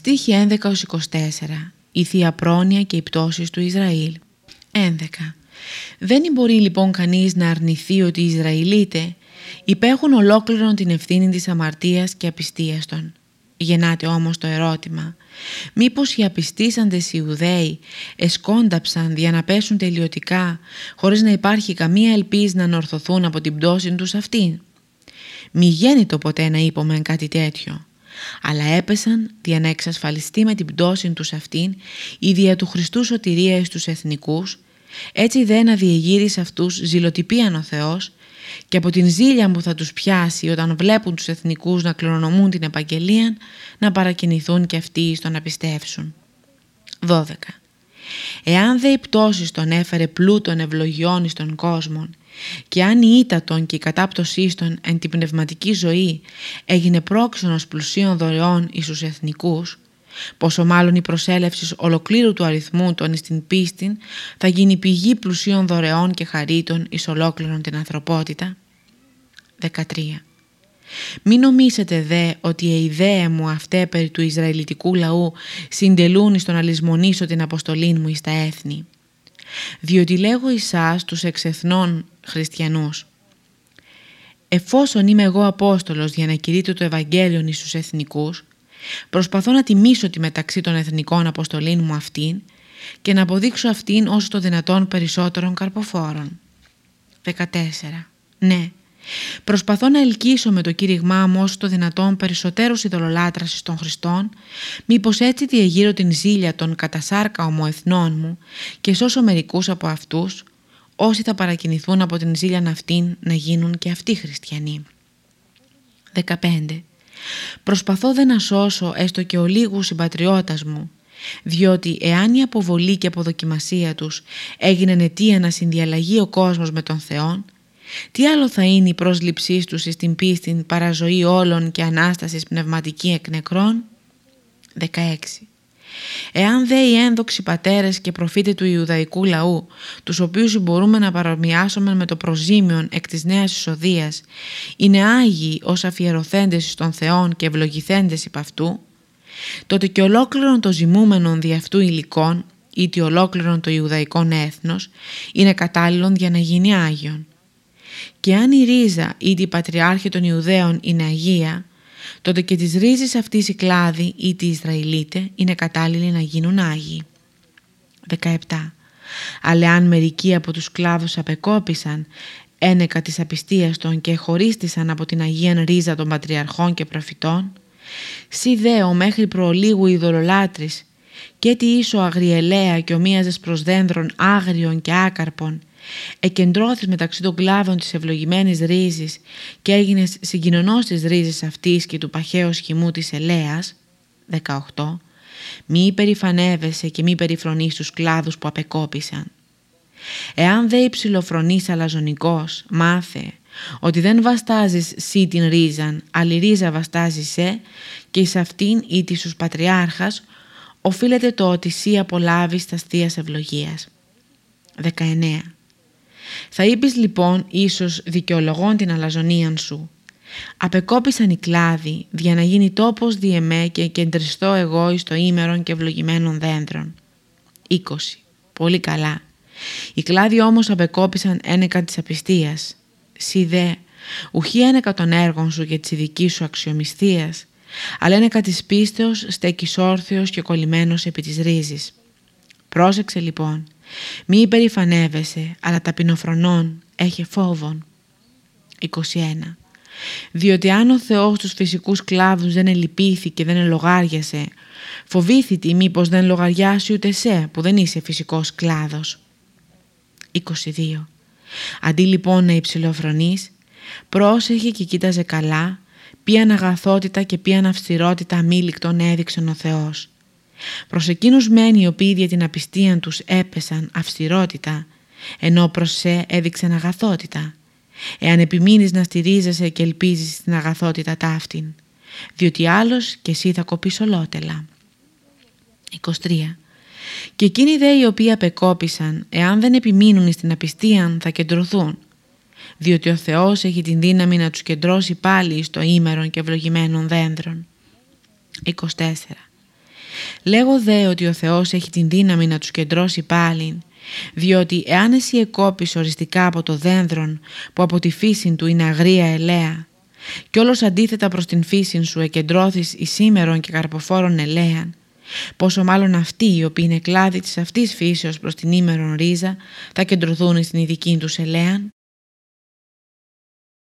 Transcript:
Στοίχη 11-24 Η Θεία Πρόνοια και οι πτώσεις του Ισραήλ 11. Δεν μπορεί λοιπόν κανείς να αρνηθεί ότι οι Ισραηλίτε υπέχουν ολόκληρον την ευθύνη της αμαρτίας και απιστίας των. Γεννάται όμως το ερώτημα μήπως οι απιστήσαντες Ιουδαίοι εσκόνταψαν για να πέσουν τελειωτικά χωρίς να υπάρχει καμία ελπίση να ανορθωθούν από την πτώση τους αυτήν; Μη γέννητο ποτέ να είπαμε κάτι τέτοιο αλλά έπεσαν για να εξασφαλιστεί με την πτώση τους αυτήν η δια του Χριστού σωτηρία εις τους εθνικούς, έτσι δεν αδιεγείρει αυτούς ζηλοτυπίαν ο Θεός και από την ζήλια που θα τους πιάσει όταν βλέπουν τους εθνικούς να κληρονομούν την επαγγελία να παρακινηθούν και αυτοί στο να πιστεύσουν. 12. Εάν δε η πτώση τον έφερε πλούτων ευλογιών εις τον κόσμον και αν η ήττα των και η κατάπτωσή των εν την πνευματική ζωή έγινε πρόξενος πλουσίων δωρεών εις τους εθνικούς, πόσο μάλλον η προσέλευση ολοκλήρου του αριθμού των εις την πίστη θα γίνει πηγή πλουσίων δωρεών και χαρίτων εις ολόκληρον την ανθρωπότητα. 13. Μην νομίσετε δε ότι η ιδέα μου αυτέ περί του Ισραηλιτικού λαού συντελούν εις τον αλυσμονήσω την αποστολή μου εις τα έθνη. Διότι λέγω εσάς τους εξεθνών χριστιανούς εφόσον είμαι εγώ Απόστολος για να κηρύττω το Ευαγγέλιο εις τους εθνικούς προσπαθώ να τιμήσω τη μεταξύ των εθνικών αποστολήν μου αυτήν και να αποδείξω αυτήν όσο το δυνατόν περισσότερων καρποφόρων. 14. Ναι, Προσπαθώ να ελκύσω με το κήρυγμά μου όσο το δυνατόν περισσότερους ειδωλολάτρασης των Χριστών, μήπως έτσι διεγείρω την ζήλια των κατασάρκα ομοεθνών μου και σώσω μερικούς από αυτούς, όσοι θα παρακινηθούν από την ζήλια αυτήν να γίνουν και αυτοί χριστιανοί. 15. Προσπαθώ δεν να σώσω έστω και ο λίγους συμπατριώτας μου, διότι εάν η αποβολή και αποδοκιμασία τους έγινε αιτία να συνδιαλλαγεί ο κόσμος με τον Θεόν, τι άλλο θα είναι η πρόσληψή τους στην πίστη παραζωή όλων και ανάστασης πνευματική εκ νεκρών; 16. Εάν δε οι ένδοξοι πατέρες και προφήτες του Ιουδαϊκού λαού, τους οποίους μπορούμε να παρομοιάσουμε με το προζήμιον εκ της νέας εισοδείας, είναι άγιοι ως αφιερωθέντες των Θεών και ευλογηθέντες υπ' αυτού, τότε και ολόκληρον το ζημούμενον δι' αυτού υλικών, ή ολόκληρον το Ιουδαϊκό έθνος, είναι κατάλληλον για να γίνει Άγιον. Και αν η ρίζα ή η πατριάρχη των Ιουδαίων είναι Αγία, τότε και τις ρίζες αυτής η κλάδη ή τη Ισραηλίτε είναι κατάλληλοι να γίνουν Άγιοι. 17. Αλλά αν μερικοί από τους κλάδους απεκόπησαν ένεκα της απιστίας των και χωρίστησαν από την Αγία ρίζα των πατριαρχών και προφητών, σι δέο μέχρι προλίγου ειδωλολάτρης και τι ίσο αγριελέα και ομοίαζες προς δένδρων άγριων και άκαρπων εκεντρώθης μεταξύ των κλάδων της ευλογημένης ρίζης και έγινες συγκοινωνός της ρίζης αυτής και του παχαίου χυμού της ελέας 18. Μη υπερηφανεύεσαι και μη περιφρονείς τους κλάδους που απεκόπησαν. Εάν δε υψηλοφρονείς αλαζονικός, μάθε ότι δεν βαστάζεις σύ την ρίζαν, αλλά η ρίζα βαστάζει σε και εις αυτήν ή της τους πατριάρχας, οφείλεται το ότι σύ απολάβεις τα αστείας ευλογίας. 19. Θα είπες λοιπόν ίσως δικαιολογών την αλαζονία σου. Απεκόπησαν οι κλάδοι για να γίνει τόπος διεμέ και κεντριστώ εγώ εις το ήμερον και ευλογημένων δέντρων. 20. Πολύ καλά. Οι κλάδοι όμως απεκόπησαν ένεκα της απιστίας. Σι δε, ουχή ένεκα των έργων σου και της ειδικής σου αξιομισθίας, αλλά ένεκα της πίστεως στέκεις όρθιος και κολλημένος επί της ρίζης. Πρόσεξε λοιπόν, μη υπερηφανεύεσαι, αλλά ταπεινοφρονών έχει φόβον. 21. Διότι αν ο Θεός τους φυσικούς κλάδους δεν ελυπήθη και δεν ελογάριασε, φοβήθητη μήπως δεν λογαριάσει ούτε σε που δεν είσαι φυσικός κλάδος. 22. Αντί λοιπόν να υψηλοφρονείς, πρόσεχε και κοίταζε καλά, ποιαν αγαθότητα και ποιαν αυστηρότητα αμήλικτον έδειξε ο Θεός Προς εκείνους μεν οι οποίοι για την απιστία τους έπεσαν αυστηρότητα, ενώ προς σε έδειξαν αγαθότητα, εάν επιμείνεις να στηρίζεσαι και ελπίζεις στην αγαθότητα ταύτην, διότι άλλος και εσύ θα κοπείς ολότελα. 23. Και εκείνοι δε οι οποίοι απεκόπησαν, εάν δεν επιμείνουν στην απιστία θα κεντρωθούν, διότι ο Θεός έχει την δύναμη να τους κεντρώσει πάλι στο ήμερον και ευλογημένων δέντρων. 24. Λέγω δε ότι ο Θεός έχει την δύναμη να τους κεντρώσει πάλιν, διότι εάν εσύ εκόπεις οριστικά από το δένδρον που από τη φύση του είναι αγρία ελαία και όλος αντίθετα προς την φύση σου εκεντρώθεις εις σήμερον και καρποφόρον ελέαν, πόσο μάλλον αυτοί οι οποίοι είναι κλάδοι της αυτής φύσεως προς την ήμερον ρίζα θα κεντρωθούν στην ειδική τους ελέαν.